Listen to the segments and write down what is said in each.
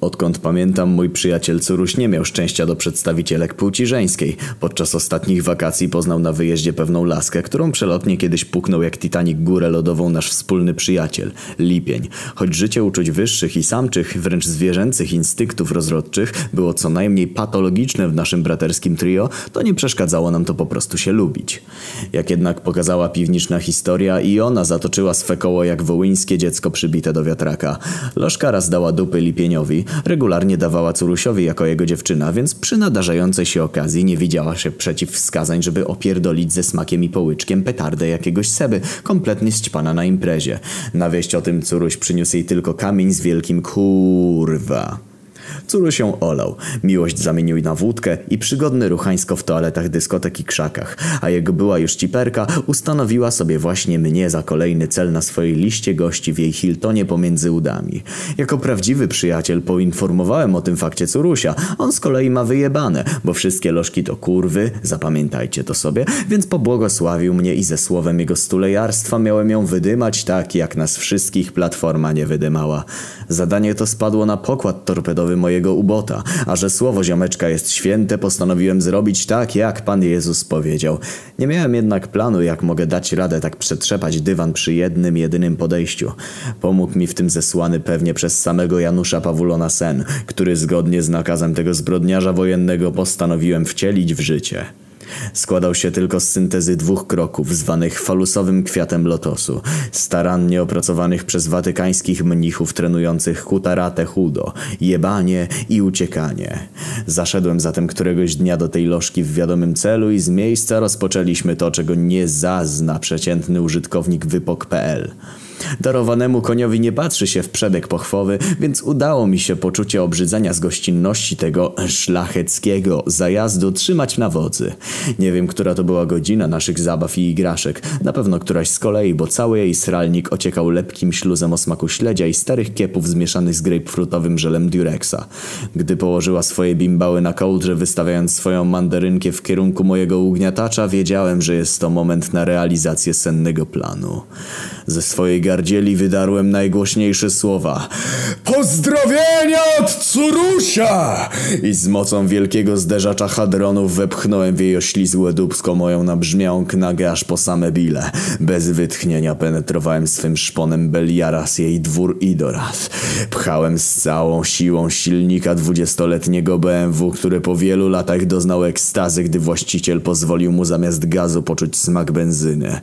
Odkąd pamiętam, mój przyjaciel Curuś nie miał szczęścia do przedstawicielek płci żeńskiej. Podczas ostatnich wakacji poznał na wyjeździe pewną laskę, którą przelotnie kiedyś puknął jak Titanic górę lodową nasz wspólny przyjaciel, Lipień. Choć życie uczuć wyższych i samczych, wręcz zwierzęcych instynktów rozrodczych było co najmniej patologiczne w naszym braterskim trio, to nie przeszkadzało nam to po prostu się lubić. Jak jednak pokazała piwniczna historia i ona zatoczyła swe koło jak wołyńskie dziecko przybite do wiatraka. Lożka raz dała dupy Lipieniowi, regularnie dawała Curusiowi jako jego dziewczyna, więc przy nadarzającej się okazji nie widziała się przeciwwskazań, żeby opierdolić ze smakiem i połyczkiem petardę jakiegoś seby, kompletnie ścipana na imprezie. Na wieść o tym Curuś przyniósł jej tylko kamień z wielkim kurwa. Córu się olał. Miłość zamienił na wódkę i przygodny ruchańsko w toaletach dyskotek i krzakach, a jego była już ciperka ustanowiła sobie właśnie mnie za kolejny cel na swojej liście gości w jej Hiltonie pomiędzy udami. Jako prawdziwy przyjaciel poinformowałem o tym fakcie Curusia. On z kolei ma wyjebane, bo wszystkie lożki to kurwy, zapamiętajcie to sobie, więc pobłogosławił mnie i ze słowem jego stulejarstwa miałem ją wydymać tak, jak nas wszystkich platforma nie wydymała. Zadanie to spadło na pokład torpedowy mojego ubota, a że słowo ziomeczka jest święte, postanowiłem zrobić tak, jak Pan Jezus powiedział. Nie miałem jednak planu, jak mogę dać radę tak przetrzepać dywan przy jednym, jedynym podejściu. Pomógł mi w tym zesłany pewnie przez samego Janusza Pawulona sen, który zgodnie z nakazem tego zbrodniarza wojennego postanowiłem wcielić w życie. Składał się tylko z syntezy dwóch kroków, zwanych falusowym kwiatem lotosu, starannie opracowanych przez watykańskich mnichów trenujących kutarate chudo, jebanie i uciekanie. Zaszedłem zatem któregoś dnia do tej lożki w wiadomym celu i z miejsca rozpoczęliśmy to, czego nie zazna przeciętny użytkownik wypok.pl. Darowanemu koniowi nie patrzy się w przedek pochwowy, więc udało mi się poczucie obrzydzenia z gościnności tego szlacheckiego zajazdu trzymać na wodzy. Nie wiem, która to była godzina naszych zabaw i igraszek. Na pewno któraś z kolei, bo cały jej sralnik ociekał lepkim śluzem o smaku śledzia i starych kiepów zmieszanych z grapefruitowym żelem Durexa. Gdy położyła swoje bimbały na kołdrze, wystawiając swoją mandarynkę w kierunku mojego ugniatacza, wiedziałem, że jest to moment na realizację sennego planu. Ze swojej gardzieli wydarłem najgłośniejsze słowa. Pozdrowienia od Curusia! I z mocą wielkiego zderzacza hadronów wepchnąłem w jej oślizłe dubsko moją nabrzmiałą knagę aż po same bile. Bez wytchnienia penetrowałem swym szponem Beliaras jej dwór Idoras. Pchałem z całą siłą silnika dwudziestoletniego BMW, który po wielu latach doznał ekstazy, gdy właściciel pozwolił mu zamiast gazu poczuć smak benzyny.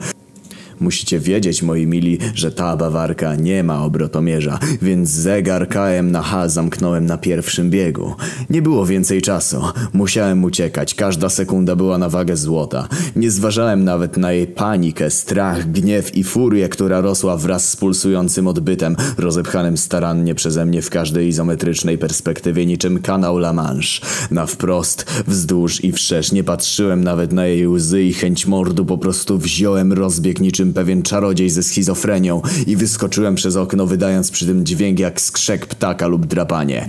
Musicie wiedzieć, moi mili, że ta bawarka nie ma obrotomierza, więc zegar KM zamknąłem na pierwszym biegu. Nie było więcej czasu. Musiałem uciekać. Każda sekunda była na wagę złota. Nie zważałem nawet na jej panikę, strach, gniew i furię, która rosła wraz z pulsującym odbytem, rozepchanym starannie przeze mnie w każdej izometrycznej perspektywie niczym kanał La Manche. Na wprost, wzdłuż i wszerz nie patrzyłem nawet na jej łzy i chęć mordu, po prostu wziąłem rozbieg niczym pewien czarodziej ze schizofrenią i wyskoczyłem przez okno, wydając przy tym dźwięk jak skrzek ptaka lub drapanie.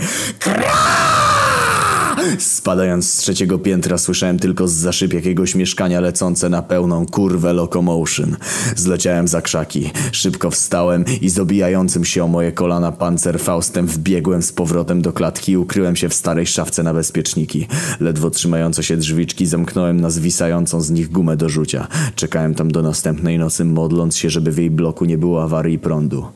Spadając z trzeciego piętra słyszałem tylko z zaszyp jakiegoś mieszkania lecące na pełną kurwę locomotion. Zleciałem za krzaki. Szybko wstałem i z obijającym się o moje kolana pancerfaustem wbiegłem z powrotem do klatki i ukryłem się w starej szafce na bezpieczniki. Ledwo trzymające się drzwiczki zamknąłem na zwisającą z nich gumę do rzucia. Czekałem tam do następnej nocy modląc się, żeby w jej bloku nie było awarii prądu.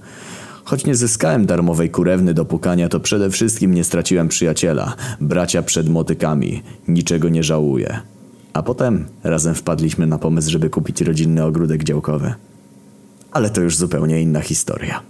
Choć nie zyskałem darmowej kurewny do pukania, to przede wszystkim nie straciłem przyjaciela. Bracia przed motykami. Niczego nie żałuję. A potem razem wpadliśmy na pomysł, żeby kupić rodzinny ogródek działkowy. Ale to już zupełnie inna historia.